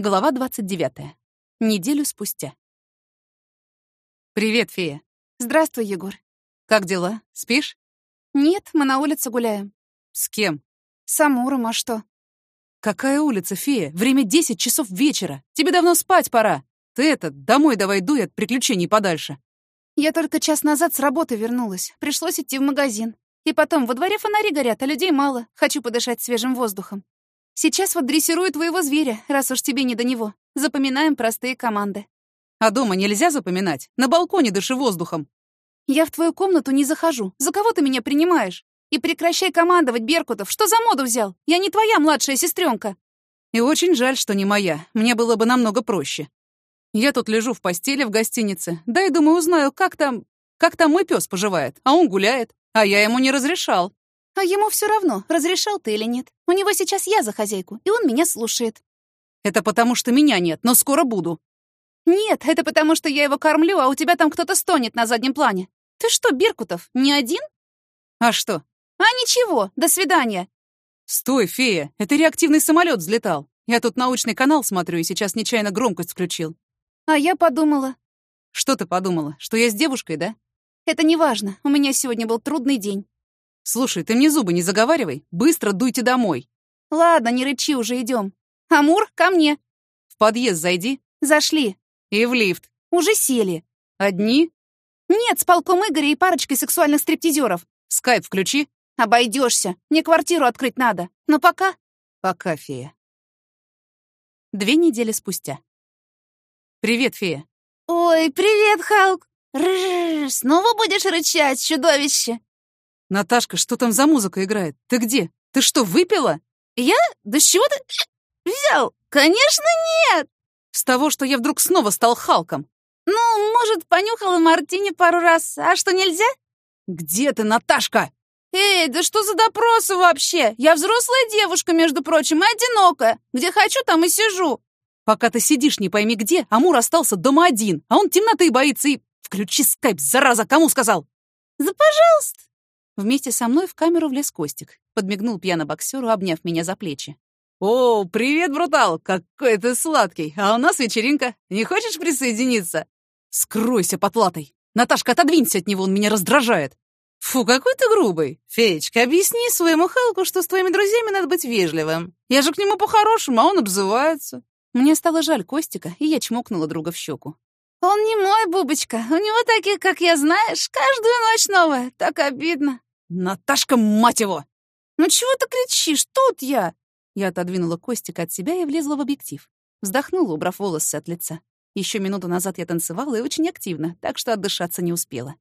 Глава 29. Неделю спустя. «Привет, фея». «Здравствуй, Егор». «Как дела? Спишь?» «Нет, мы на улице гуляем». «С кем?» «С Амуром, а что?» «Какая улица, фея? Время 10 часов вечера. Тебе давно спать пора. Ты это, домой давай дуй от приключений подальше». «Я только час назад с работы вернулась. Пришлось идти в магазин. И потом, во дворе фонари горят, а людей мало. Хочу подышать свежим воздухом. Сейчас вот дрессирую твоего зверя, раз уж тебе не до него. Запоминаем простые команды». «А дома нельзя запоминать? На балконе дыши воздухом». «Я в твою комнату не захожу. За кого ты меня принимаешь? И прекращай командовать, Беркутов. Что за моду взял? Я не твоя младшая сестренка. И очень жаль, что не моя. Мне было бы намного проще. Я тут лежу в постели в гостинице. Да и думаю, узнаю, как там... Как там мой пес поживает. А он гуляет. А я ему не разрешал. А ему все равно, разрешал ты или нет. У него сейчас я за хозяйку, и он меня слушает. Это потому, что меня нет, но скоро буду. Нет, это потому, что я его кормлю, а у тебя там кто-то стонет на заднем плане. Ты что, Беркутов, не один? А что? А ничего, до свидания. Стой, фея, это реактивный самолет взлетал. Я тут научный канал смотрю и сейчас нечаянно громкость включил. А я подумала. Что ты подумала? Что я с девушкой, да? Это не важно. У меня сегодня был трудный день. Слушай, ты мне зубы не заговаривай. Быстро дуйте домой. Ладно, не рычи, уже идем. Амур, ко мне. В подъезд зайди. Зашли. И в лифт. Уже сели. Одни? Нет, с полком Игоря и парочкой сексуальных стриптизеров. Скайп включи. Обойдешься. Мне квартиру открыть надо. Но пока... Пока, фея. Две недели спустя. Привет, фея. Ой, привет, Халк. Рррр, снова будешь рычать, чудовище? Наташка, что там за музыка играет? Ты где? Ты что, выпила? Я? Да с чего ты взял? Конечно, нет. С того, что я вдруг снова стал Халком. Ну, может, понюхала мартини пару раз. А что, нельзя? Где ты, Наташка? Эй, да что за допросы вообще? Я взрослая девушка, между прочим, и одинокая. Где хочу, там и сижу. Пока ты сидишь не пойми где, Амур остался дома один, а он темноты боится и... Включи скайп, зараза, кому сказал? За пожалуйста. Вместе со мной в камеру влез Костик. Подмигнул пьяно боксеру, обняв меня за плечи. «О, привет, брутал! Какой ты сладкий! А у нас вечеринка. Не хочешь присоединиться?» «Скройся, потлатой! Наташка, отодвинься от него, он меня раздражает!» «Фу, какой ты грубый! Феечка, объясни своему Халку, что с твоими друзьями надо быть вежливым. Я же к нему по-хорошему, а он обзывается». Мне стало жаль Костика, и я чмокнула друга в щеку. «Он не мой, Бубочка. У него такие, как я, знаешь, каждую ночь новая. Так обидно». «Наташка, мать его!» «Ну чего ты кричишь? Тут я!» Я отодвинула Костика от себя и влезла в объектив. Вздохнула, убрав волосы от лица. Еще минуту назад я танцевала и очень активно, так что отдышаться не успела.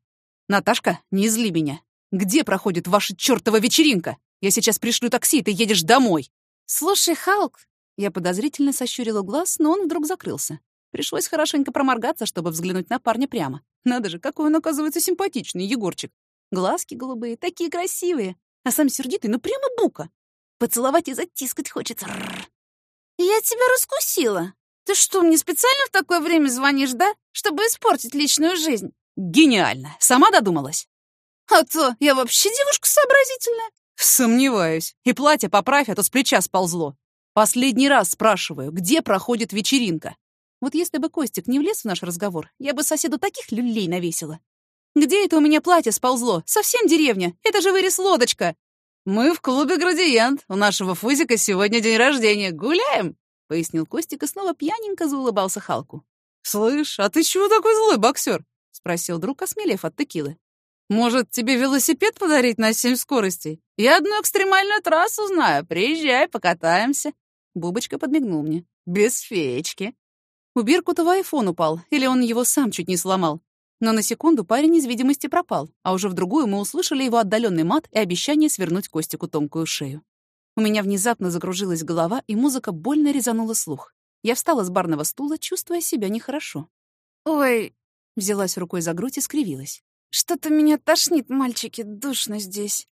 «Наташка, не зли меня. Где проходит ваша чертова вечеринка? Я сейчас пришлю такси, ты едешь домой». «Слушай, Халк...» Я подозрительно сощурила глаз, но он вдруг закрылся. Пришлось хорошенько проморгаться, чтобы взглянуть на парня прямо. Надо же, какой он, оказывается, симпатичный, Егорчик. Глазки голубые, такие красивые. А сам сердитый, ну прямо бука. Поцеловать и затискать хочется. Я тебя раскусила. Ты что, мне специально в такое время звонишь, да? Чтобы испортить личную жизнь? Гениально. Сама додумалась? А то я вообще девушка сообразительная. Сомневаюсь. И платье поправь, а то с плеча сползло. Последний раз спрашиваю, где проходит вечеринка? Вот если бы Костик не влез в наш разговор, я бы соседу таких люлей навесила. Где это у меня платье сползло? Совсем деревня. Это же вырез лодочка. Мы в клубе «Градиент». У нашего Фузика сегодня день рождения. Гуляем? — пояснил Костик и снова пьяненько заулыбался Халку. «Слышь, а ты чего такой злой, боксер? — спросил друг, осмелев от текилы. «Может, тебе велосипед подарить на семь скоростей? Я одну экстремальную трассу знаю. Приезжай, покатаемся». Бубочка подмигнул мне. «Без феечки». У Беркутова айфон упал, или он его сам чуть не сломал. Но на секунду парень из видимости пропал, а уже в другую мы услышали его отдаленный мат и обещание свернуть Костику тонкую шею. У меня внезапно закружилась голова, и музыка больно резанула слух. Я встала с барного стула, чувствуя себя нехорошо. «Ой!» — взялась рукой за грудь и скривилась. «Что-то меня тошнит, мальчики, душно здесь».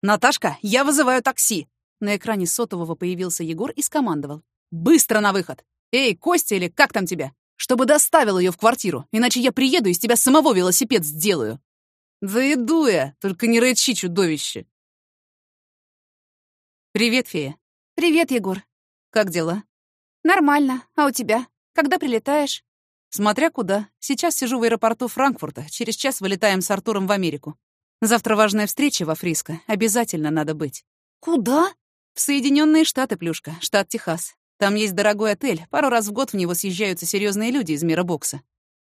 «Наташка, я вызываю такси!» На экране сотового появился Егор и скомандовал. «Быстро на выход! Эй, Костя или как там тебя? Чтобы доставил ее в квартиру, иначе я приеду и с тебя самого велосипед сделаю!» «Да иду я, только не рычи, чудовище!» «Привет, фея!» «Привет, Егор!» «Как дела?» Нормально. А у тебя? Когда прилетаешь? Смотря куда. Сейчас сижу в аэропорту Франкфурта. Через час вылетаем с Артуром в Америку. Завтра важная встреча во Фриско. Обязательно надо быть. Куда? В Соединенные Штаты, Плюшка, штат Техас. Там есть дорогой отель. Пару раз в год в него съезжаются серьезные люди из мира бокса.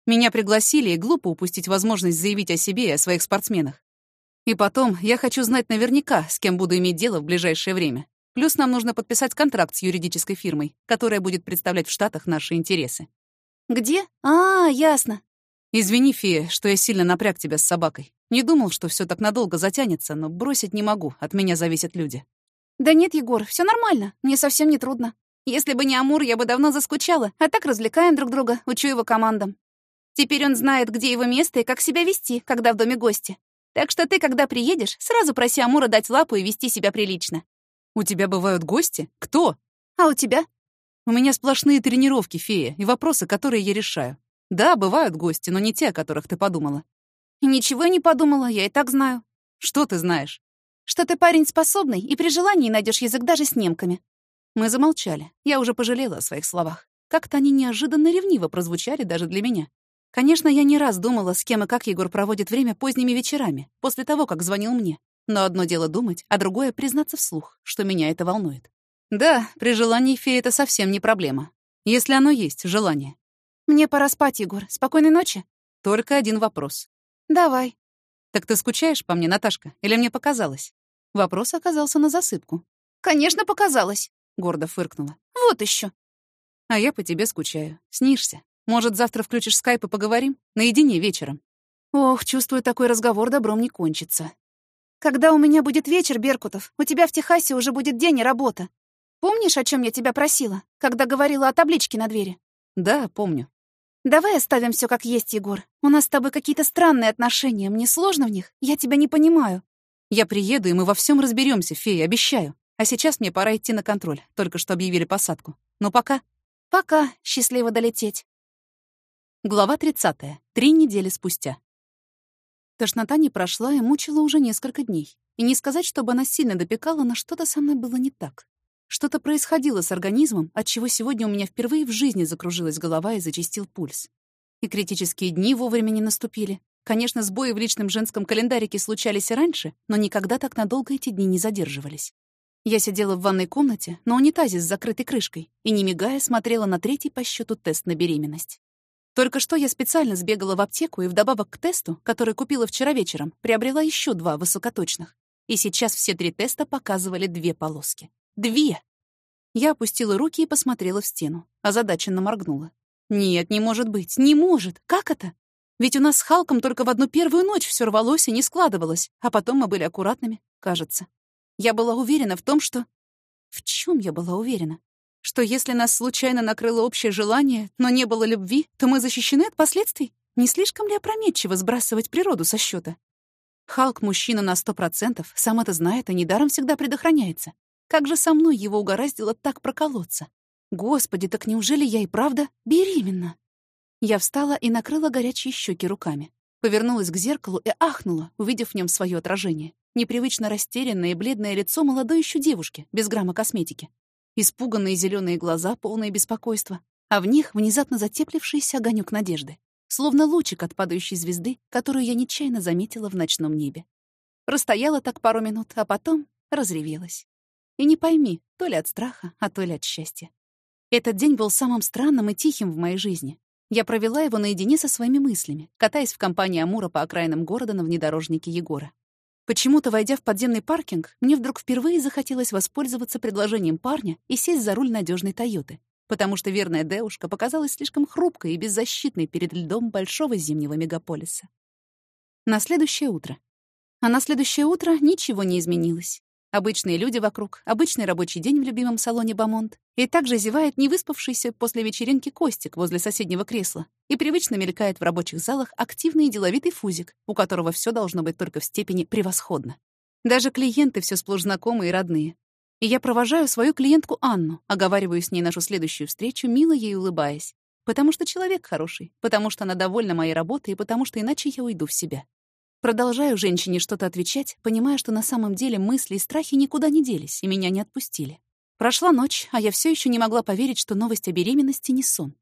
Меня пригласили, и глупо упустить возможность заявить о себе и о своих спортсменах. И потом, я хочу знать наверняка, с кем буду иметь дело в ближайшее время. Плюс нам нужно подписать контракт с юридической фирмой, которая будет представлять в Штатах наши интересы. Где? А, ясно. Извини, фея, что я сильно напряг тебя с собакой. Не думал, что все так надолго затянется, но бросить не могу, от меня зависят люди. Да нет, Егор, все нормально, мне совсем не трудно. Если бы не Амур, я бы давно заскучала, а так развлекаем друг друга, учу его командам. Теперь он знает, где его место и как себя вести, когда в доме гости. Так что ты, когда приедешь, сразу проси Амура дать лапу и вести себя прилично. У тебя бывают гости? Кто? А у тебя? У меня сплошные тренировки, фея, и вопросы, которые я решаю. Да, бывают гости, но не те, о которых ты подумала. Ничего не подумала, я и так знаю. Что ты знаешь? Что ты парень способный и при желании найдешь язык даже с немками. Мы замолчали. Я уже пожалела о своих словах. Как-то они неожиданно ревниво прозвучали даже для меня. Конечно, я не раз думала, с кем и как Егор проводит время поздними вечерами, после того, как звонил мне. Но одно дело думать, а другое — признаться вслух, что меня это волнует. Да, при желании феи это совсем не проблема. Если оно есть, желание. Мне пора спать, Егор. Спокойной ночи. Только один вопрос. Давай. Так ты скучаешь по мне, Наташка? Или мне показалось? Вопрос оказался на засыпку. Конечно, показалось. Гордо фыркнула. Вот еще. А я по тебе скучаю. Снишься. Может, завтра включишь скайп и поговорим? Наедине вечером. Ох, чувствую, такой разговор добром не кончится. Когда у меня будет вечер, Беркутов, у тебя в Техасе уже будет день и работа. Помнишь, о чем я тебя просила, когда говорила о табличке на двери? Да, помню. Давай оставим все как есть, Егор. У нас с тобой какие-то странные отношения. Мне сложно в них. Я тебя не понимаю. Я приеду, и мы во всем разберемся, фея, обещаю. А сейчас мне пора идти на контроль. Только что объявили посадку. Но пока... Пока. Счастливо долететь. Глава 30. Три недели спустя. Тошнота не прошла и мучила уже несколько дней. И не сказать, чтобы она сильно допекала, но что-то со мной было не так. Что-то происходило с организмом, от чего сегодня у меня впервые в жизни закружилась голова и зачастил пульс. И критические дни вовремя не наступили. Конечно, сбои в личном женском календарике случались и раньше, но никогда так надолго эти дни не задерживались. Я сидела в ванной комнате на унитазе с закрытой крышкой и, не мигая, смотрела на третий по счету тест на беременность. Только что я специально сбегала в аптеку и вдобавок к тесту, который купила вчера вечером, приобрела еще два высокоточных. И сейчас все три теста показывали две полоски. Две! Я опустила руки и посмотрела в стену, озадаченно моргнула. Нет, не может быть, не может. Как это? Ведь у нас с Халком только в одну первую ночь все рвалось и не складывалось, а потом мы были аккуратными, кажется. Я была уверена в том, что... В чем я была уверена? Что если нас случайно накрыло общее желание, но не было любви, то мы защищены от последствий? Не слишком ли опрометчиво сбрасывать природу со счета? Халк — мужчина на сто процентов, сам это знает и недаром всегда предохраняется. Как же со мной его угораздило так проколоться? Господи, так неужели я и правда беременна? Я встала и накрыла горячие щеки руками. Повернулась к зеркалу и ахнула, увидев в нем свое отражение. Непривычно растерянное и бледное лицо молодой еще девушки, без грамма косметики испуганные зеленые глаза, полные беспокойства, а в них внезапно затеплившийся огонек надежды, словно лучик от падающей звезды, которую я нечаянно заметила в ночном небе. Простояла так пару минут, а потом разревелась. И не пойми, то ли от страха, а то ли от счастья. Этот день был самым странным и тихим в моей жизни. Я провела его наедине со своими мыслями, катаясь в компании Амура по окраинам города на внедорожнике Егора. Почему-то, войдя в подземный паркинг, мне вдруг впервые захотелось воспользоваться предложением парня и сесть за руль надежной Тойоты, потому что верная девушка показалась слишком хрупкой и беззащитной перед льдом большого зимнего мегаполиса. На следующее утро. А на следующее утро ничего не изменилось. Обычные люди вокруг, обычный рабочий день в любимом салоне «Бамонт». И также зевает невыспавшийся после вечеринки Костик возле соседнего кресла. И привычно мелькает в рабочих залах активный и деловитый фузик, у которого все должно быть только в степени превосходно. Даже клиенты все сплошь знакомые и родные. И я провожаю свою клиентку Анну, оговариваю с ней нашу следующую встречу, мило ей улыбаясь. Потому что человек хороший, потому что она довольна моей работой и потому что иначе я уйду в себя. Продолжаю женщине что-то отвечать, понимая, что на самом деле мысли и страхи никуда не делись и меня не отпустили. Прошла ночь, а я все еще не могла поверить, что новость о беременности не сон.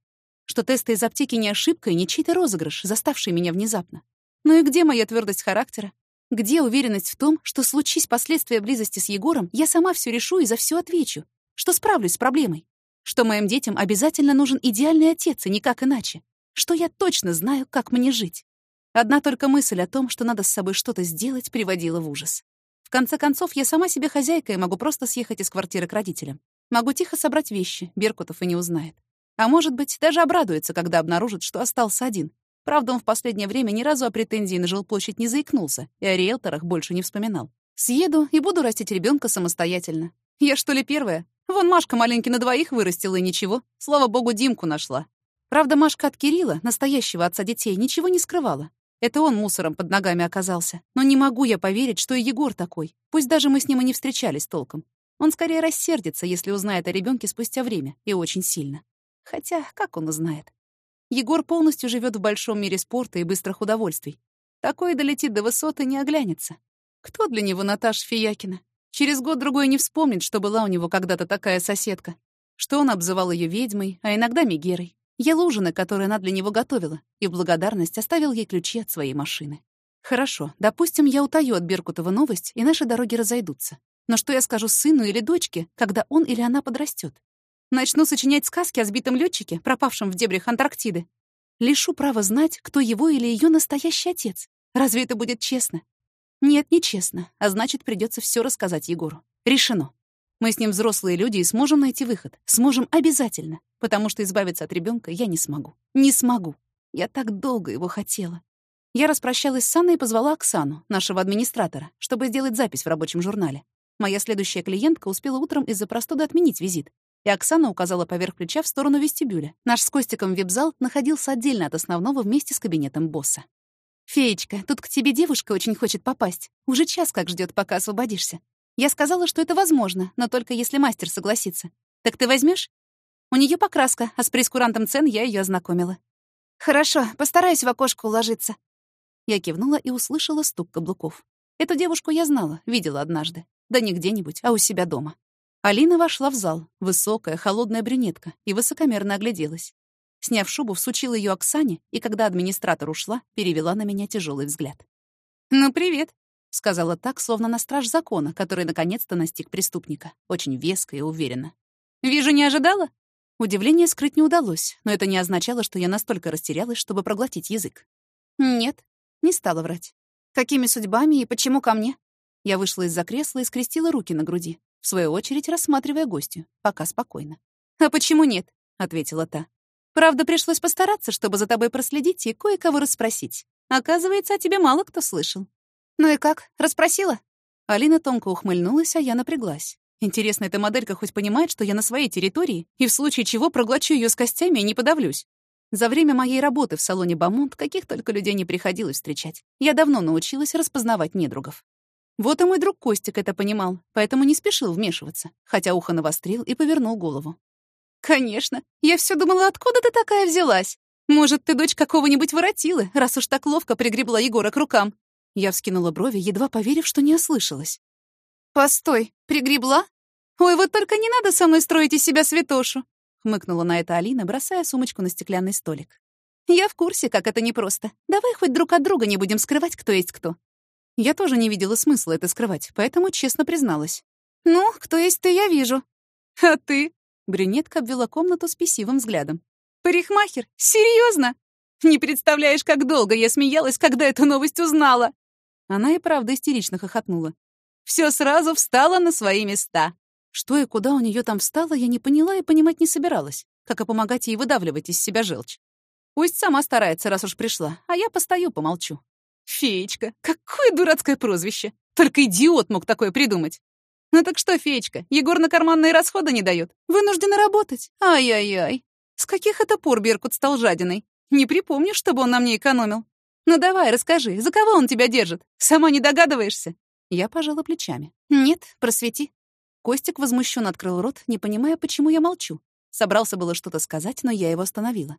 Что тесты из аптеки не ошибка и не чей-то розыгрыш, заставший меня внезапно. Ну и где моя твердость характера? Где уверенность в том, что случись последствия близости с Егором, я сама все решу и за все отвечу? Что справлюсь с проблемой? Что моим детям обязательно нужен идеальный отец, и никак иначе? Что я точно знаю, как мне жить? Одна только мысль о том, что надо с собой что-то сделать, приводила в ужас. В конце концов, я сама себе хозяйка и могу просто съехать из квартиры к родителям. Могу тихо собрать вещи, Беркутов и не узнает. А может быть, даже обрадуется, когда обнаружит, что остался один. Правда, он в последнее время ни разу о претензии на жилплощадь не заикнулся и о риэлторах больше не вспоминал. Съеду и буду растить ребенка самостоятельно. Я что ли первая? Вон Машка маленький на двоих вырастила и ничего. Слава богу, Димку нашла. Правда, Машка от Кирилла, настоящего отца детей, ничего не скрывала. Это он мусором под ногами оказался. Но не могу я поверить, что и Егор такой. Пусть даже мы с ним и не встречались толком. Он скорее рассердится, если узнает о ребенке спустя время, и очень сильно. Хотя, как он узнает? Егор полностью живет в большом мире спорта и быстрых удовольствий. Такой долетит до высоты, не оглянется. Кто для него Наташа Фиякина? Через год-другой не вспомнит, что была у него когда-то такая соседка. Что он обзывал ее ведьмой, а иногда Мегерой. Ел ужины, которые она для него готовила, и в благодарность оставил ей ключи от своей машины. Хорошо, допустим, я утаю от Беркутова новость, и наши дороги разойдутся. Но что я скажу сыну или дочке, когда он или она подрастет? Начну сочинять сказки о сбитом летчике, пропавшем в дебрях Антарктиды. Лишу права знать, кто его или ее настоящий отец. Разве это будет честно? Нет, не честно, а значит, придется все рассказать Егору. Решено. Мы с ним взрослые люди и сможем найти выход. Сможем обязательно, потому что избавиться от ребенка я не смогу. Не смогу. Я так долго его хотела. Я распрощалась с Анной и позвала Оксану, нашего администратора, чтобы сделать запись в рабочем журнале. Моя следующая клиентка успела утром из-за простуды отменить визит. И Оксана указала поверх плеча в сторону вестибюля. Наш с Костиком вип-зал находился отдельно от основного вместе с кабинетом босса. «Феечка, тут к тебе девушка очень хочет попасть. Уже час как ждет, пока освободишься. Я сказала, что это возможно, но только если мастер согласится. Так ты возьмешь? У нее покраска, а с прескурантом цен я ее ознакомила. Хорошо, постараюсь в окошко уложиться. Я кивнула и услышала стук каблуков. Эту девушку я знала, видела однажды. Да не где-нибудь, а у себя дома. Алина вошла в зал, высокая, холодная брюнетка, и высокомерно огляделась. Сняв шубу, всучила ее Оксане, и когда администратор ушла, перевела на меня тяжелый взгляд. «Ну, привет!» — сказала так, словно на страж закона, который наконец-то настиг преступника, очень веско и уверенно. «Вижу, не ожидала?» Удивление скрыть не удалось, но это не означало, что я настолько растерялась, чтобы проглотить язык. «Нет», — не стала врать. «Какими судьбами и почему ко мне?» Я вышла из-за кресла и скрестила руки на груди, в свою очередь рассматривая гостью, пока спокойно. «А почему нет?» — ответила та. «Правда, пришлось постараться, чтобы за тобой проследить и кое-кого расспросить. Оказывается, о тебе мало кто слышал. «Ну и как? Расспросила?» Алина тонко ухмыльнулась, а я напряглась. Интересно, эта моделька хоть понимает, что я на своей территории, и в случае чего проглочу ее с костями и не подавлюсь. За время моей работы в салоне «Бамонт» каких только людей не приходилось встречать. Я давно научилась распознавать недругов. Вот и мой друг Костик это понимал, поэтому не спешил вмешиваться, хотя ухо навострил и повернул голову. «Конечно. Я все думала, откуда ты такая взялась? Может, ты дочь какого-нибудь воротилы, раз уж так ловко пригребла Егора к рукам. Я вскинула брови, едва поверив, что не ослышалась. «Постой, пригребла? Ой, вот только не надо со мной строить из себя святошу!» хмыкнула на это Алина, бросая сумочку на стеклянный столик. «Я в курсе, как это непросто. Давай хоть друг от друга не будем скрывать, кто есть кто». Я тоже не видела смысла это скрывать, поэтому честно призналась. «Ну, кто есть ты, я вижу». «А ты?» Брюнетка обвела комнату с писивым взглядом. «Парикмахер? Серьезно? Не представляешь, как долго я смеялась, когда эту новость узнала!» Она и правда истерично хохотнула. Все сразу встало на свои места. Что и куда у нее там встало, я не поняла и понимать не собиралась, как и помогать ей выдавливать из себя желчь. Пусть сама старается, раз уж пришла, а я постою, помолчу. Феечка, какое дурацкое прозвище! Только идиот мог такое придумать. Ну так что, Феечка, Егор на карманные расходы не дает. Вынуждена работать. Ай-яй-яй. С каких это пор Беркут стал жадиной? Не припомню, чтобы он на мне экономил. «Ну давай, расскажи, за кого он тебя держит? Сама не догадываешься?» Я пожала плечами. «Нет, просвети». Костик возмущенно открыл рот, не понимая, почему я молчу. Собрался было что-то сказать, но я его остановила.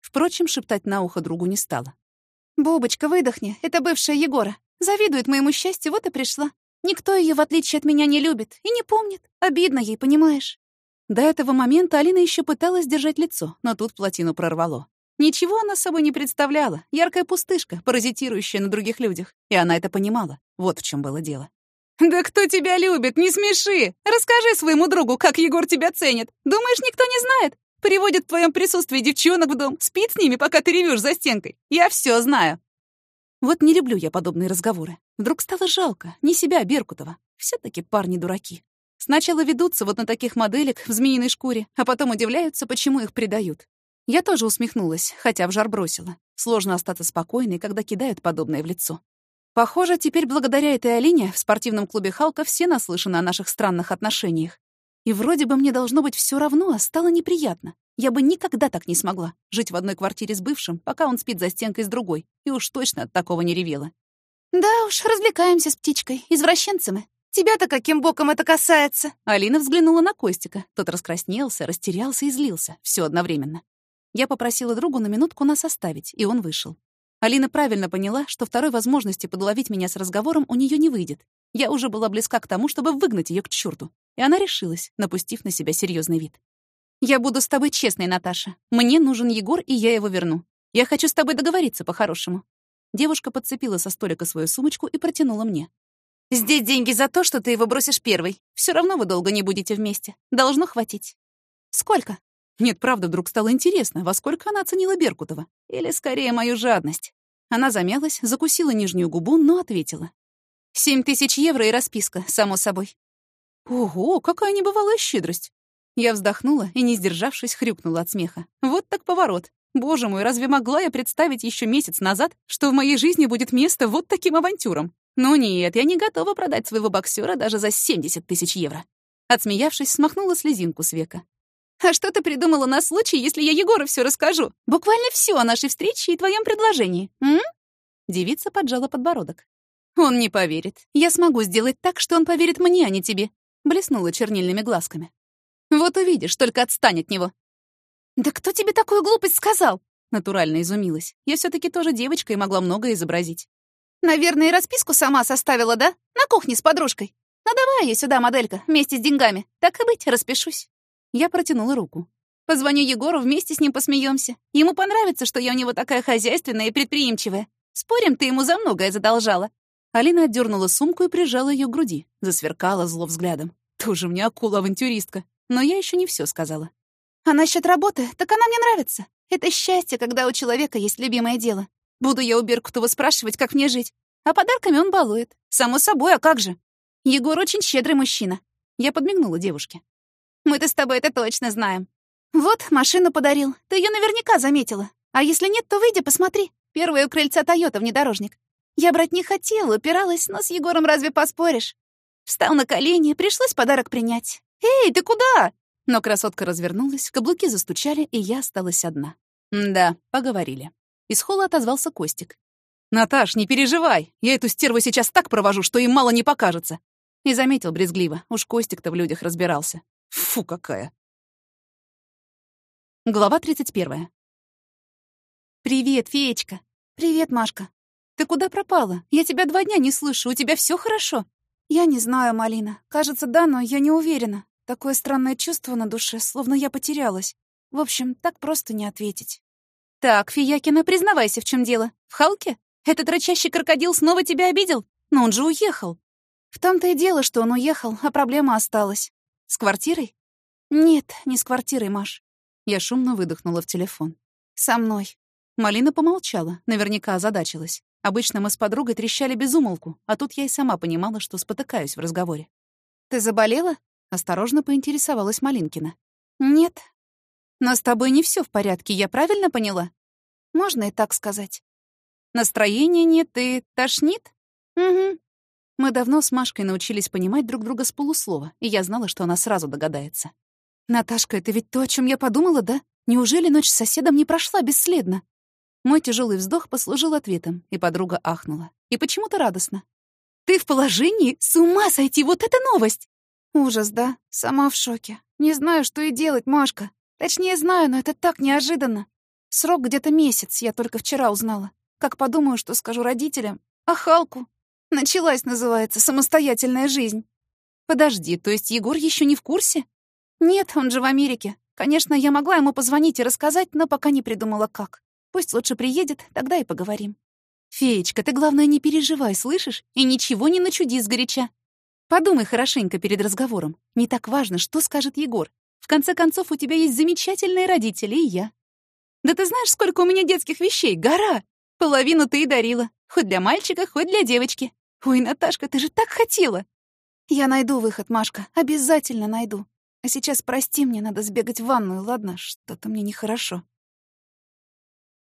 Впрочем, шептать на ухо другу не стала. «Бубочка, выдохни, это бывшая Егора. Завидует моему счастью, вот и пришла. Никто ее, в отличие от меня, не любит и не помнит. Обидно ей, понимаешь? До этого момента Алина еще пыталась держать лицо, но тут плотину прорвало. Ничего она собой не представляла. Яркая пустышка, паразитирующая на других людях. И она это понимала. Вот в чем было дело. «Да кто тебя любит? Не смеши! Расскажи своему другу, как Егор тебя ценит. Думаешь, никто не знает? Приводит в твоем присутствии девчонок в дом, спит с ними, пока ты ревешь за стенкой. Я все знаю». Вот не люблю я подобные разговоры. Вдруг стало жалко, не себя, а Беркутова. все таки парни дураки. Сначала ведутся вот на таких моделек в змеиной шкуре, а потом удивляются, почему их предают. Я тоже усмехнулась, хотя в жар бросила. Сложно остаться спокойной, когда кидают подобное в лицо. Похоже, теперь благодаря этой Алине в спортивном клубе «Халка» все наслышаны о наших странных отношениях. И вроде бы мне должно быть все равно, а стало неприятно. Я бы никогда так не смогла жить в одной квартире с бывшим, пока он спит за стенкой с другой, и уж точно от такого не ревела. «Да уж, развлекаемся с птичкой, извращенцы мы. Тебя-то каким боком это касается?» Алина взглянула на Костика. Тот раскраснелся, растерялся и злился. все одновременно. Я попросила другу на минутку нас оставить, и он вышел. Алина правильно поняла, что второй возможности подловить меня с разговором у нее не выйдет. Я уже была близка к тому, чтобы выгнать ее к черту, и она решилась, напустив на себя серьезный вид. «Я буду с тобой честной, Наташа. Мне нужен Егор, и я его верну. Я хочу с тобой договориться по-хорошему». Девушка подцепила со столика свою сумочку и протянула мне. «Здесь деньги за то, что ты его бросишь первой. Все равно вы долго не будете вместе. Должно хватить». «Сколько?» Нет, правда, вдруг стало интересно, во сколько она оценила Беркутова. Или, скорее, мою жадность. Она замялась, закусила нижнюю губу, но ответила. «Семь тысяч евро и расписка, само собой». Ого, какая небывалая щедрость. Я вздохнула и, не сдержавшись, хрюкнула от смеха. Вот так поворот. Боже мой, разве могла я представить еще месяц назад, что в моей жизни будет место вот таким авантюрам? Ну нет, я не готова продать своего боксера даже за 70 тысяч евро. Отсмеявшись, смахнула слезинку с века. А что ты придумала на случай, если я Егору все расскажу? Буквально все о нашей встрече и твоем предложении, м? Девица поджала подбородок. Он не поверит. Я смогу сделать так, что он поверит мне, а не тебе. Блеснула чернильными глазками. Вот увидишь, только отстань от него. Да кто тебе такую глупость сказал? Натурально изумилась. Я все таки тоже девочка и могла многое изобразить. Наверное, и расписку сама составила, да? На кухне с подружкой. Ну давай ее сюда, моделька, вместе с деньгами. Так и быть, распишусь. Я протянула руку. Позвоню Егору, вместе с ним посмеемся. Ему понравится, что я у него такая хозяйственная и предприимчивая. Спорим, ты ему за многое задолжала. Алина отдернула сумку и прижала ее к груди, засверкала зло взглядом. Тоже мне акула-авантюристка. Но я еще не все сказала. А насчет работы, так она мне нравится. Это счастье, когда у человека есть любимое дело. Буду я у Беркутова спрашивать, как мне жить. А подарками он балует. Само собой, а как же? Егор очень щедрый мужчина. Я подмигнула девушке. Мы-то с тобой это точно знаем. Вот, машину подарил. Ты ее наверняка заметила. А если нет, то выйди, посмотри. Первая у крыльца Тойота внедорожник. Я брать не хотела, упиралась, но с Егором разве поспоришь? Встал на колени, пришлось подарок принять. «Эй, ты куда?» Но красотка развернулась, каблуки застучали, и я осталась одна. «Да, поговорили». Из холла отозвался Костик. «Наташ, не переживай, я эту стерву сейчас так провожу, что им мало не покажется». И заметил брезгливо, уж Костик-то в людях разбирался. Фу, какая. Глава 31. «Привет, феечка!» «Привет, Машка!» «Ты куда пропала? Я тебя два дня не слышу, у тебя все хорошо?» «Я не знаю, Малина. Кажется, да, но я не уверена. Такое странное чувство на душе, словно я потерялась. В общем, так просто не ответить». «Так, Фиякина, признавайся, в чем дело. В Халке? Этот рычащий крокодил снова тебя обидел? Но он же уехал». «В том-то и дело, что он уехал, а проблема осталась. С квартирой? Нет, не с квартирой, Маш. Я шумно выдохнула в телефон. Со мной. Малина помолчала, наверняка озадачилась. Обычно мы с подругой трещали без умолку, а тут я и сама понимала, что спотыкаюсь в разговоре. «Ты заболела?» — осторожно поинтересовалась Малинкина. «Нет». «Но с тобой не все в порядке, я правильно поняла?» «Можно и так сказать». «Настроения нет и тошнит?» «Угу. Мы давно с Машкой научились понимать друг друга с полуслова, и я знала, что она сразу догадается. «Наташка, это ведь то, о чем я подумала, да? Неужели ночь с соседом не прошла бесследно?» Мой тяжелый вздох послужил ответом, и подруга ахнула. И почему-то радостно. «Ты в положении? С ума сойти! Вот это новость!» «Ужас, да? Сама в шоке. Не знаю, что и делать, Машка. Точнее, знаю, но это так неожиданно. Срок где-то месяц, я только вчера узнала. Как подумаю, что скажу родителям. А Халку? Началась, называется, самостоятельная жизнь. Подожди, то есть Егор еще не в курсе? Нет, он же в Америке. Конечно, я могла ему позвонить и рассказать, но пока не придумала, как. Пусть лучше приедет, тогда и поговорим. Феечка, ты, главное, не переживай, слышишь? И ничего не начуди сгоряча. Подумай хорошенько перед разговором. Не так важно, что скажет Егор. В конце концов, у тебя есть замечательные родители и я. Да ты знаешь, сколько у меня детских вещей? Гора! Половину ты и дарила. Хоть для мальчика, хоть для девочки. Ой, Наташка, ты же так хотела. Я найду выход, Машка. Обязательно найду. А сейчас прости, мне надо сбегать в ванную, ладно? Что-то мне нехорошо.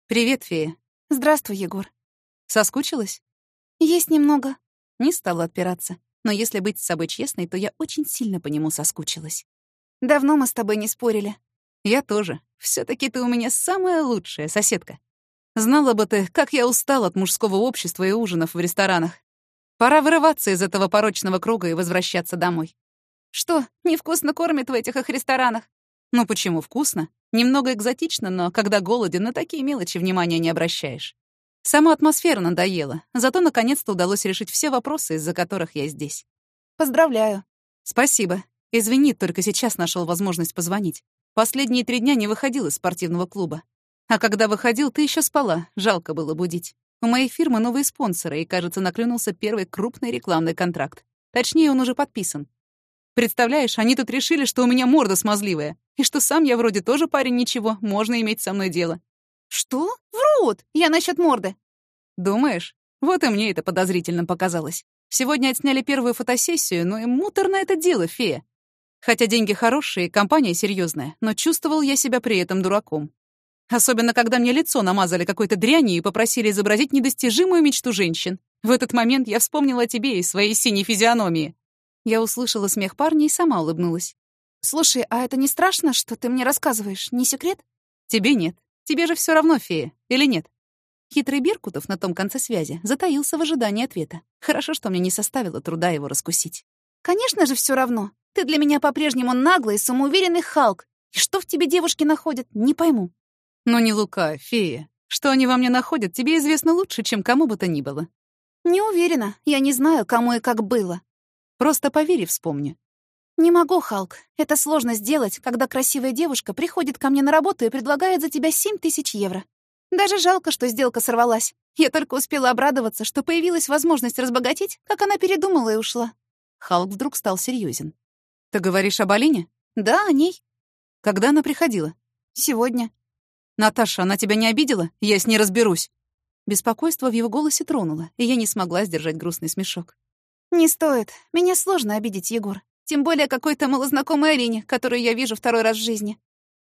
Привет, фея. Здравствуй, Егор. Соскучилась? Есть немного. Не стала отпираться. Но если быть с собой честной, то я очень сильно по нему соскучилась. Давно мы с тобой не спорили. Я тоже. все таки ты у меня самая лучшая соседка. Знала бы ты, как я устал от мужского общества и ужинов в ресторанах. Пора вырываться из этого порочного круга и возвращаться домой. Что, невкусно кормят в этих их ресторанах? Ну почему вкусно? Немного экзотично, но когда голоден, на такие мелочи внимания не обращаешь. Сама атмосфера надоела, зато наконец-то удалось решить все вопросы, из-за которых я здесь. Поздравляю. Спасибо. Извини, только сейчас нашел возможность позвонить. Последние три дня не выходил из спортивного клуба. А когда выходил, ты еще спала, жалко было будить. У моей фирмы новые спонсоры, и, кажется, наклюнулся первый крупный рекламный контракт. Точнее, он уже подписан. Представляешь, они тут решили, что у меня морда смазливая, и что сам я вроде тоже парень ничего, можно иметь со мной дело. Что? Врут! Я насчет морды. Думаешь? Вот и мне это подозрительно показалось. Сегодня отсняли первую фотосессию, но и муторно это дело, фея. Хотя деньги хорошие, компания серьезная, но чувствовал я себя при этом дураком. Особенно, когда мне лицо намазали какой-то дрянью и попросили изобразить недостижимую мечту женщин. В этот момент я вспомнила о тебе и своей синей физиономии. Я услышала смех парня и сама улыбнулась. «Слушай, а это не страшно, что ты мне рассказываешь? Не секрет?» «Тебе нет. Тебе же все равно, фея. Или нет?» Хитрый Беркутов на том конце связи затаился в ожидании ответа. Хорошо, что мне не составило труда его раскусить. «Конечно же все равно. Ты для меня по-прежнему наглый, самоуверенный Халк. И что в тебе девушки находят, не пойму». «Ну не лука, фея. Что они во мне находят, тебе известно лучше, чем кому бы то ни было». «Не уверена. Я не знаю, кому и как было. Просто поверь и вспомни. «Не могу, Халк. Это сложно сделать, когда красивая девушка приходит ко мне на работу и предлагает за тебя семь тысяч евро. Даже жалко, что сделка сорвалась. Я только успела обрадоваться, что появилась возможность разбогатеть, как она передумала и ушла». Халк вдруг стал серьезен. «Ты говоришь об Алине?» «Да, о ней». «Когда она приходила?» «Сегодня». «Наташа, она тебя не обидела? Я с ней разберусь». Беспокойство в его голосе тронуло, и я не смогла сдержать грустный смешок. «Не стоит. Меня сложно обидеть, Егор. Тем более какой-то малознакомой Арине, которую я вижу второй раз в жизни.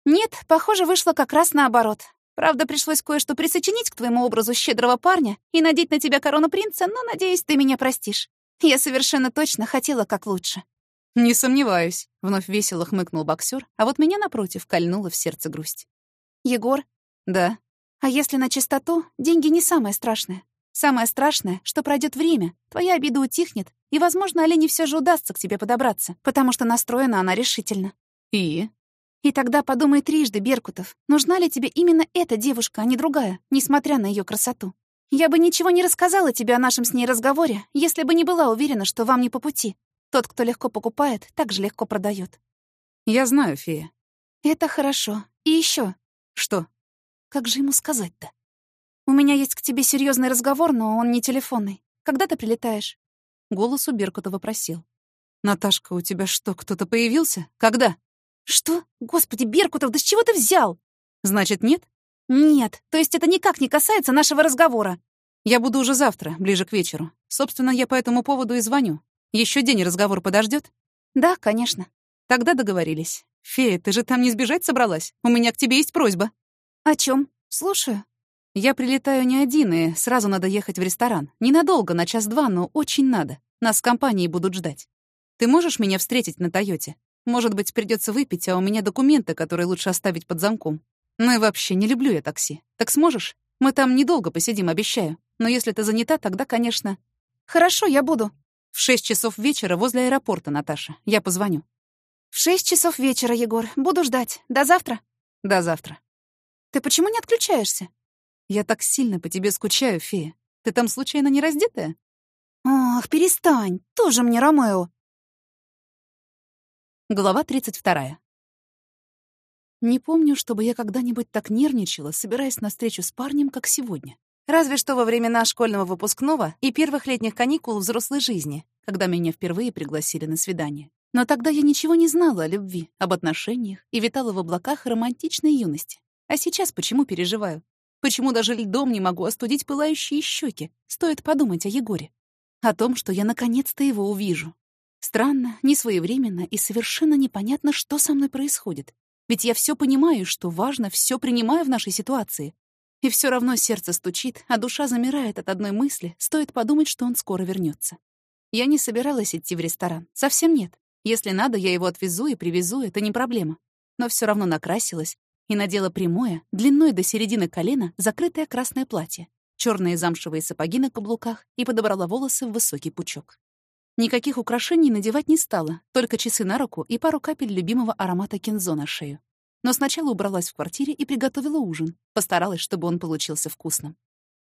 Нет, похоже, вышло как раз наоборот. Правда, пришлось кое-что присочинить к твоему образу щедрого парня и надеть на тебя корону принца, но, надеюсь, ты меня простишь. Я совершенно точно хотела как лучше». «Не сомневаюсь», — вновь весело хмыкнул боксер, а вот меня, напротив, кольнула в сердце грусть. «Егор?» «Да». «А если на чистоту, деньги не самое страшное. Самое страшное, что пройдет время, твоя обида утихнет, и, возможно, Олене все же удастся к тебе подобраться, потому что настроена она решительно. И? И тогда подумай трижды, Беркутов, нужна ли тебе именно эта девушка, а не другая, несмотря на ее красоту. Я бы ничего не рассказала тебе о нашем с ней разговоре, если бы не была уверена, что вам не по пути. Тот, кто легко покупает, так же легко продает. Я знаю, фея. Это хорошо. И еще. Что? Как же ему сказать-то? У меня есть к тебе серьезный разговор, но он не телефонный. Когда ты прилетаешь? Голос у Беркутова просил. «Наташка, у тебя что, кто-то появился? Когда?» «Что? Господи, Беркутов, да с чего ты взял?» «Значит, нет?» «Нет, то есть это никак не касается нашего разговора». «Я буду уже завтра, ближе к вечеру. Собственно, я по этому поводу и звоню. Еще день разговор подождет? «Да, конечно». «Тогда договорились. Фея, ты же там не сбежать собралась? У меня к тебе есть просьба». «О чем? Слушаю». Я прилетаю не один, и сразу надо ехать в ресторан. Ненадолго, на час-два, но очень надо. Нас с компанией будут ждать. Ты можешь меня встретить на Тойоте? Может быть, придется выпить, а у меня документы, которые лучше оставить под замком. Ну и вообще, не люблю я такси. Так сможешь? Мы там недолго посидим, обещаю. Но если ты занята, тогда, конечно... Хорошо, я буду. В шесть часов вечера возле аэропорта, Наташа. Я позвоню. В шесть часов вечера, Егор. Буду ждать. До завтра? До завтра. Ты почему не отключаешься? Я так сильно по тебе скучаю, фея. Ты там случайно не раздетая? Ах, перестань. Тоже мне Ромео. Глава 32. Не помню, чтобы я когда-нибудь так нервничала, собираясь на встречу с парнем, как сегодня. Разве что во времена школьного выпускного и первых летних каникул взрослой жизни, когда меня впервые пригласили на свидание. Но тогда я ничего не знала о любви, об отношениях и витала в облаках романтичной юности. А сейчас почему переживаю? Почему даже льдом не могу остудить пылающие щеки? Стоит подумать о Егоре. О том, что я наконец-то его увижу. Странно, несвоевременно и совершенно непонятно, что со мной происходит. Ведь я все понимаю, что важно, все принимаю в нашей ситуации. И все равно сердце стучит, а душа замирает от одной мысли, стоит подумать, что он скоро вернется. Я не собиралась идти в ресторан. Совсем нет. Если надо, я его отвезу и привезу, это не проблема. Но все равно накрасилась и надела прямое, длиной до середины колена, закрытое красное платье, черные замшевые сапоги на каблуках и подобрала волосы в высокий пучок. Никаких украшений надевать не стала, только часы на руку и пару капель любимого аромата кинзо на шею. Но сначала убралась в квартире и приготовила ужин. Постаралась, чтобы он получился вкусным.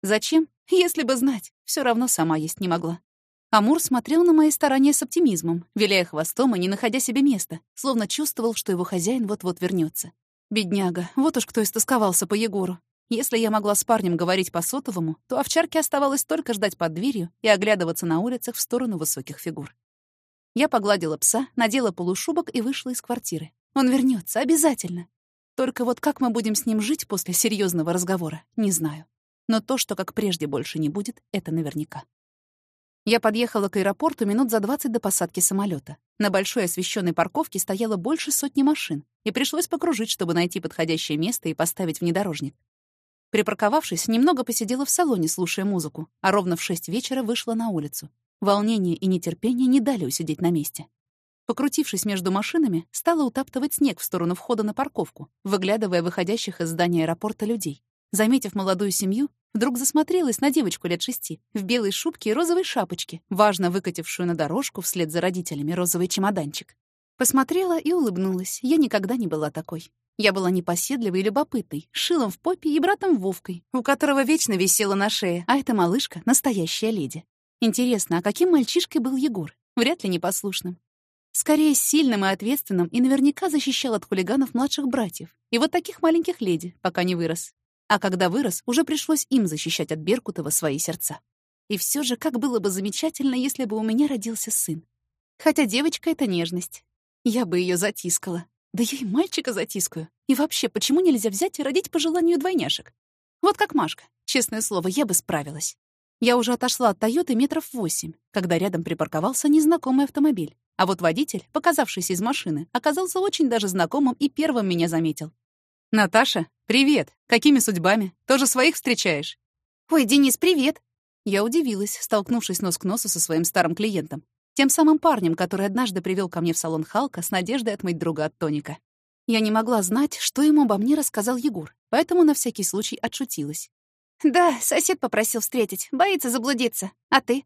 Зачем? Если бы знать, все равно сама есть не могла. Амур смотрел на мои старания с оптимизмом, виляя хвостом и не находя себе места, словно чувствовал, что его хозяин вот-вот вернется. Бедняга, вот уж кто истосковался по Егору. Если я могла с парнем говорить по сотовому, то овчарке оставалось только ждать под дверью и оглядываться на улицах в сторону высоких фигур. Я погладила пса, надела полушубок и вышла из квартиры. Он вернется обязательно. Только вот как мы будем с ним жить после серьезного разговора, не знаю. Но то, что как прежде больше не будет, это наверняка. Я подъехала к аэропорту минут за 20 до посадки самолета. На большой освещенной парковке стояло больше сотни машин, и пришлось покружить, чтобы найти подходящее место и поставить внедорожник. Припарковавшись, немного посидела в салоне, слушая музыку, а ровно в шесть вечера вышла на улицу. Волнение и нетерпение не дали усидеть на месте. Покрутившись между машинами, стала утаптывать снег в сторону входа на парковку, выглядывая выходящих из здания аэропорта людей. Заметив молодую семью, вдруг засмотрелась на девочку лет шести в белой шубке и розовой шапочке, важно выкатившую на дорожку вслед за родителями розовый чемоданчик. Посмотрела и улыбнулась. Я никогда не была такой. Я была непоседливой и любопытной, шилом в попе и братом Вовкой, у которого вечно висела на шее, а эта малышка — настоящая леди. Интересно, а каким мальчишкой был Егор? Вряд ли непослушным. Скорее, сильным и ответственным и наверняка защищал от хулиганов младших братьев. И вот таких маленьких леди, пока не вырос. А когда вырос, уже пришлось им защищать от Беркутова свои сердца. И все же, как было бы замечательно, если бы у меня родился сын. Хотя девочка — это нежность. Я бы ее затискала. Да я и мальчика затискаю. И вообще, почему нельзя взять и родить по желанию двойняшек? Вот как Машка. Честное слово, я бы справилась. Я уже отошла от Тойоты метров восемь, когда рядом припарковался незнакомый автомобиль. А вот водитель, показавшийся из машины, оказался очень даже знакомым и первым меня заметил. «Наташа, привет! Какими судьбами? Тоже своих встречаешь?» «Ой, Денис, привет!» Я удивилась, столкнувшись нос к носу со своим старым клиентом. Тем самым парнем, который однажды привел ко мне в салон Халка с надеждой отмыть друга от тоника. Я не могла знать, что ему обо мне рассказал Егор, поэтому на всякий случай отшутилась. «Да, сосед попросил встретить, боится заблудиться. А ты?»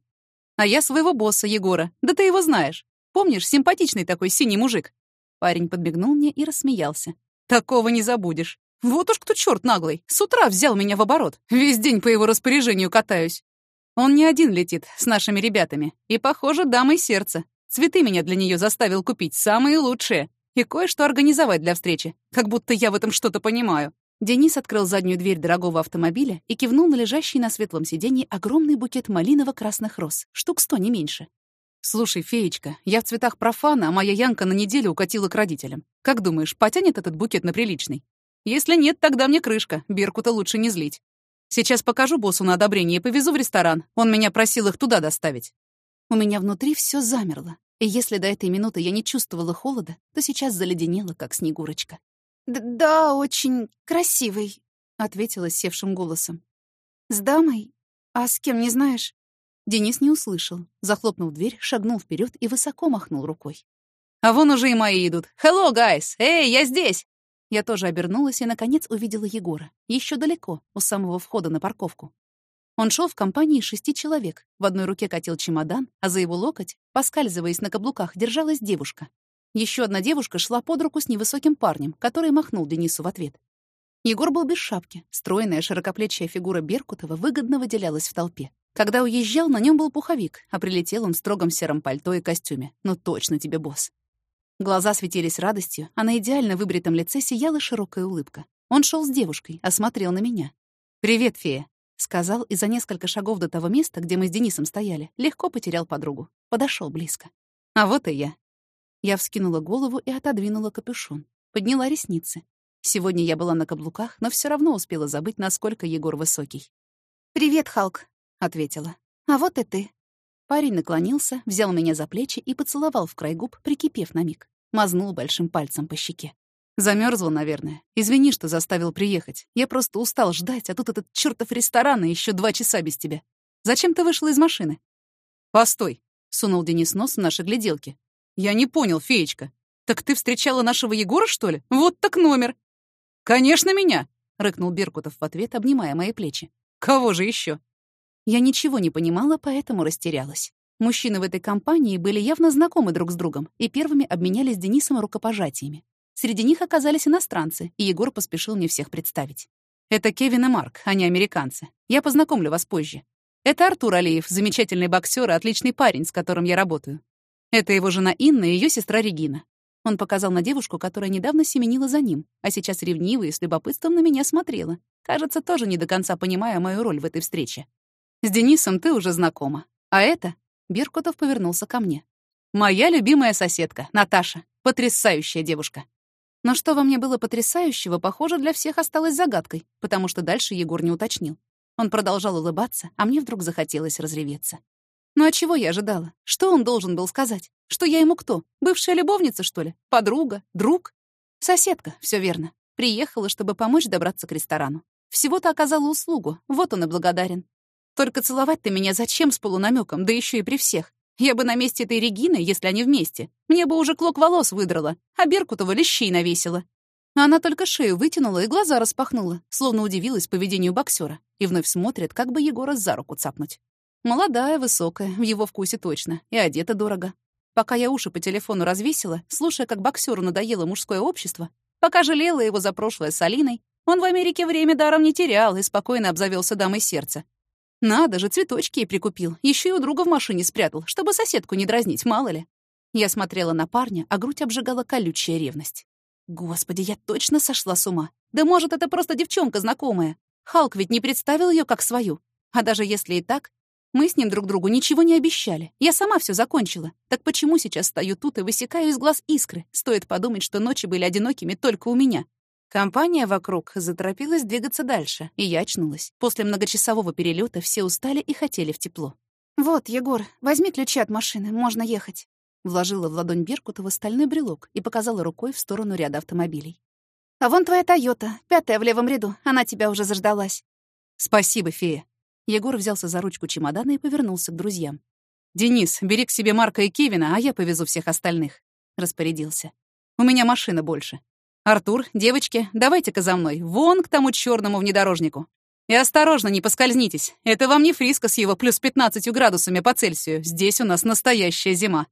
«А я своего босса, Егора. Да ты его знаешь. Помнишь, симпатичный такой синий мужик?» Парень подмигнул мне и рассмеялся. «Такого не забудешь. Вот уж кто черт наглый. С утра взял меня в оборот. Весь день по его распоряжению катаюсь. Он не один летит с нашими ребятами. И, похоже, дамой сердца. Цветы меня для нее заставил купить, самые лучшие. И кое-что организовать для встречи. Как будто я в этом что-то понимаю. Денис открыл заднюю дверь дорогого автомобиля и кивнул на лежащий на светлом сиденье огромный букет малиново-красных роз. Штук сто, не меньше. «Слушай, феечка, я в цветах профана, а моя Янка на неделю укатила к родителям. Как думаешь, потянет этот букет на приличный? Если нет, тогда мне крышка. Беркута лучше не злить. Сейчас покажу боссу на одобрение и повезу в ресторан. Он меня просил их туда доставить». У меня внутри все замерло. И если до этой минуты я не чувствовала холода, то сейчас заледенела, как снегурочка. «Да, очень красивый», — ответила севшим голосом. «С дамой? А с кем, не знаешь?» Денис не услышал, захлопнул дверь, шагнул вперед и высоко махнул рукой. «А вон уже и мои идут. Hello, guys! Эй, я здесь!» Я тоже обернулась и, наконец, увидела Егора. Еще далеко, у самого входа на парковку. Он шел в компании шести человек. В одной руке катил чемодан, а за его локоть, поскальзываясь на каблуках, держалась девушка. Еще одна девушка шла под руку с невысоким парнем, который махнул Денису в ответ. Егор был без шапки. Стройная, широкоплечья фигура Беркутова выгодно выделялась в толпе. Когда уезжал, на нем был пуховик, а прилетел он в строгом сером пальто и костюме. Ну точно тебе босс. Глаза светились радостью, а на идеально выбритом лице сияла широкая улыбка. Он шел с девушкой, осмотрел на меня. «Привет, фея», — сказал, и за несколько шагов до того места, где мы с Денисом стояли, легко потерял подругу. Подошел близко. «А вот и я». Я вскинула голову и отодвинула капюшон. Подняла ресницы. Сегодня я была на каблуках, но все равно успела забыть, насколько Егор высокий. «Привет, Халк», — ответила. «А вот и ты». Парень наклонился, взял меня за плечи и поцеловал в край губ, прикипев на миг. Мазнул большим пальцем по щеке. Замерзла, наверное. Извини, что заставил приехать. Я просто устал ждать, а тут этот чертов ресторан и еще два часа без тебя. Зачем ты вышла из машины? Постой, сунул Денис нос в наши гляделки. Я не понял, феечка. Так ты встречала нашего Егора, что ли? Вот так номер. Конечно, меня, рыкнул Беркутов в ответ, обнимая мои плечи. Кого же еще? Я ничего не понимала, поэтому растерялась. Мужчины в этой компании были явно знакомы друг с другом и первыми обменялись Денисом рукопожатиями. Среди них оказались иностранцы, и Егор поспешил мне всех представить. Это Кевин и Марк, они американцы. Я познакомлю вас позже. Это Артур Алиев, замечательный боксер и отличный парень, с которым я работаю. Это его жена Инна и ее сестра Регина. Он показал на девушку, которая недавно семенила за ним, а сейчас ревниво и с любопытством на меня смотрела. Кажется, тоже не до конца понимая мою роль в этой встрече. С Денисом ты уже знакома. А это... Беркутов повернулся ко мне. Моя любимая соседка, Наташа. Потрясающая девушка. Но что во мне было потрясающего, похоже, для всех осталось загадкой, потому что дальше Егор не уточнил. Он продолжал улыбаться, а мне вдруг захотелось разреветься. Ну а чего я ожидала? Что он должен был сказать? Что я ему кто? Бывшая любовница, что ли? Подруга? Друг? Соседка, все верно. Приехала, чтобы помочь добраться к ресторану. Всего-то оказала услугу, вот он и благодарен. Только целовать ты меня зачем с полунамеком, да еще и при всех? Я бы на месте этой Регины, если они вместе, мне бы уже клок волос выдрала, а Беркутова лещей навесила. Она только шею вытянула и глаза распахнула, словно удивилась поведению боксера, и вновь смотрит, как бы Егора за руку цапнуть. Молодая, высокая, в его вкусе точно, и одета дорого. Пока я уши по телефону развесила, слушая, как боксеру надоело мужское общество, пока жалела его за прошлое с Алиной, он в Америке время даром не терял и спокойно обзавелся дамой сердца, надо же, цветочки ей прикупил. Еще и у друга в машине спрятал, чтобы соседку не дразнить, мало ли. Я смотрела на парня, а грудь обжигала колючая ревность. Господи, я точно сошла с ума. Да может, это просто девчонка знакомая. Халк ведь не представил ее как свою. А даже если и так, мы с ним друг другу ничего не обещали. Я сама все закончила. Так почему сейчас стою тут и высекаю из глаз искры? Стоит подумать, что ночи были одинокими только у меня. Компания вокруг заторопилась двигаться дальше, и я очнулась. После многочасового перелета все устали и хотели в тепло. «Вот, Егор, возьми ключи от машины, можно ехать». Вложила в ладонь Беркутова стальной брелок и показала рукой в сторону ряда автомобилей. «А вон твоя Тойота, пятая в левом ряду, она тебя уже заждалась». «Спасибо, фея». Егор взялся за ручку чемодана и повернулся к друзьям. «Денис, бери к себе Марка и Кевина, а я повезу всех остальных», — распорядился. «У меня машина больше. «Артур, девочки, давайте-ка за мной, вон к тому черному внедорожнику. И осторожно, не поскользнитесь. Это вам не Фриско с его плюс 15 градусами по Цельсию. Здесь у нас настоящая зима».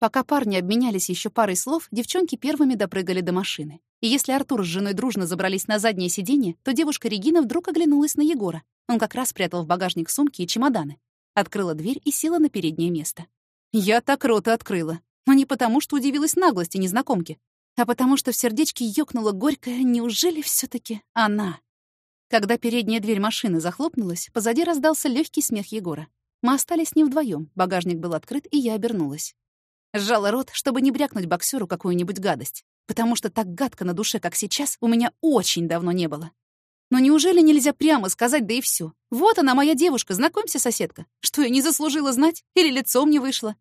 Пока парни обменялись еще парой слов, девчонки первыми допрыгали до машины. И если Артур с женой дружно забрались на заднее сиденье, то девушка Регина вдруг оглянулась на Егора. Он как раз спрятал в багажник сумки и чемоданы. Открыла дверь и села на переднее место. Я так рот и открыла. Но не потому, что удивилась наглости незнакомки, а потому что в сердечке ёкнуло горькое «Неужели все таки она?» Когда передняя дверь машины захлопнулась, позади раздался легкий смех Егора. Мы остались не вдвоем, багажник был открыт, и я обернулась. Сжала рот, чтобы не брякнуть боксеру какую-нибудь гадость, потому что так гадко на душе, как сейчас, у меня очень давно не было. Но неужели нельзя прямо сказать, да и все? Вот она, моя девушка, знакомься, соседка. Что, я не заслужила знать? Или лицом не вышло?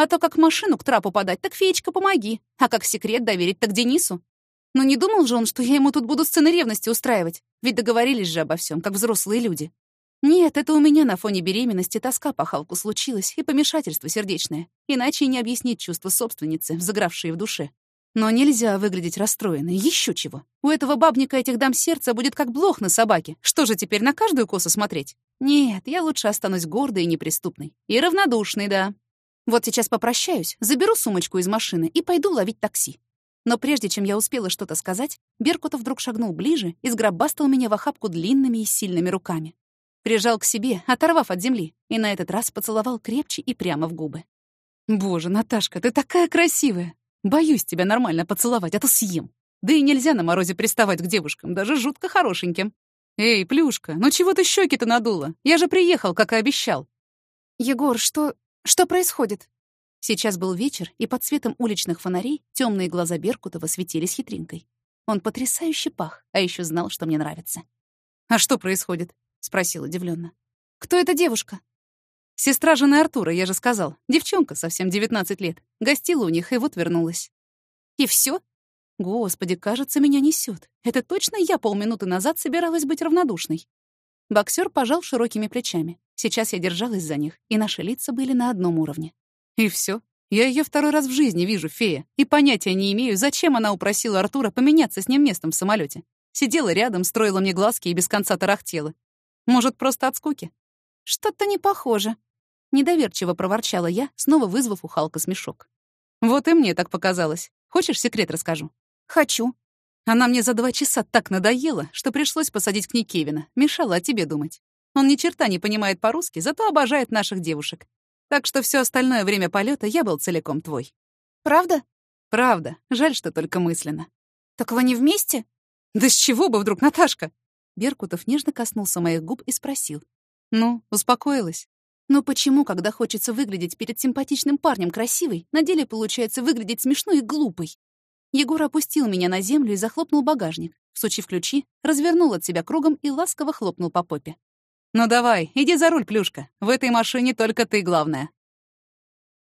А то как машину к трапу подать, так, феечка, помоги. А как секрет доверить, так Денису. Но не думал же он, что я ему тут буду сцены ревности устраивать. Ведь договорились же обо всем, как взрослые люди. Нет, это у меня на фоне беременности тоска по Халку случилась и помешательство сердечное. Иначе и не объяснить чувства собственницы, взыгравшие в душе. Но нельзя выглядеть расстроенной. Еще чего. У этого бабника этих дам сердца будет как блох на собаке. Что же теперь на каждую косу смотреть? Нет, я лучше останусь гордой и неприступной. И равнодушной, да. Вот сейчас попрощаюсь, заберу сумочку из машины и пойду ловить такси. Но прежде чем я успела что-то сказать, Беркутов вдруг шагнул ближе и сгробастал меня в охапку длинными и сильными руками. Прижал к себе, оторвав от земли, и на этот раз поцеловал крепче и прямо в губы. «Боже, Наташка, ты такая красивая! Боюсь тебя нормально поцеловать, а то съем. Да и нельзя на морозе приставать к девушкам, даже жутко хорошеньким. Эй, Плюшка, ну чего ты щеки-то надула? Я же приехал, как и обещал. Егор, что... что происходит? Сейчас был вечер, и под светом уличных фонарей темные глаза Беркутова светились хитринкой. Он потрясающе пах, а еще знал, что мне нравится. «А что происходит?» — спросил удивленно. «Кто эта девушка?» «Сестра жены Артура, я же сказал. Девчонка, совсем 19 лет. Гостила у них и вот вернулась». «И все? Господи, кажется, меня несет. Это точно я полминуты назад собиралась быть равнодушной. Боксер пожал широкими плечами. Сейчас я держалась за них, и наши лица были на одном уровне. И все. Я ее второй раз в жизни вижу, фея, и понятия не имею, зачем она упросила Артура поменяться с ним местом в самолете. Сидела рядом, строила мне глазки и без конца тарахтела. Может, просто от скуки? Что-то не похоже. Недоверчиво проворчала я, снова вызвав у Халка смешок. Вот и мне так показалось. Хочешь, секрет расскажу? Хочу. Она мне за два часа так надоела, что пришлось посадить к ней Кевина. Мешала о тебе думать. Он ни черта не понимает по-русски, зато обожает наших девушек. Так что все остальное время полета я был целиком твой. Правда? Правда. Жаль, что только мысленно. Так вы не вместе? Да с чего бы вдруг, Наташка? Беркутов нежно коснулся моих губ и спросил. Ну, успокоилась? Но почему, когда хочется выглядеть перед симпатичным парнем красивой, на деле получается выглядеть смешной и глупой? Егор опустил меня на землю и захлопнул багажник, всучив ключи, развернул от себя кругом и ласково хлопнул по попе. «Ну давай, иди за руль, Плюшка. В этой машине только ты главная».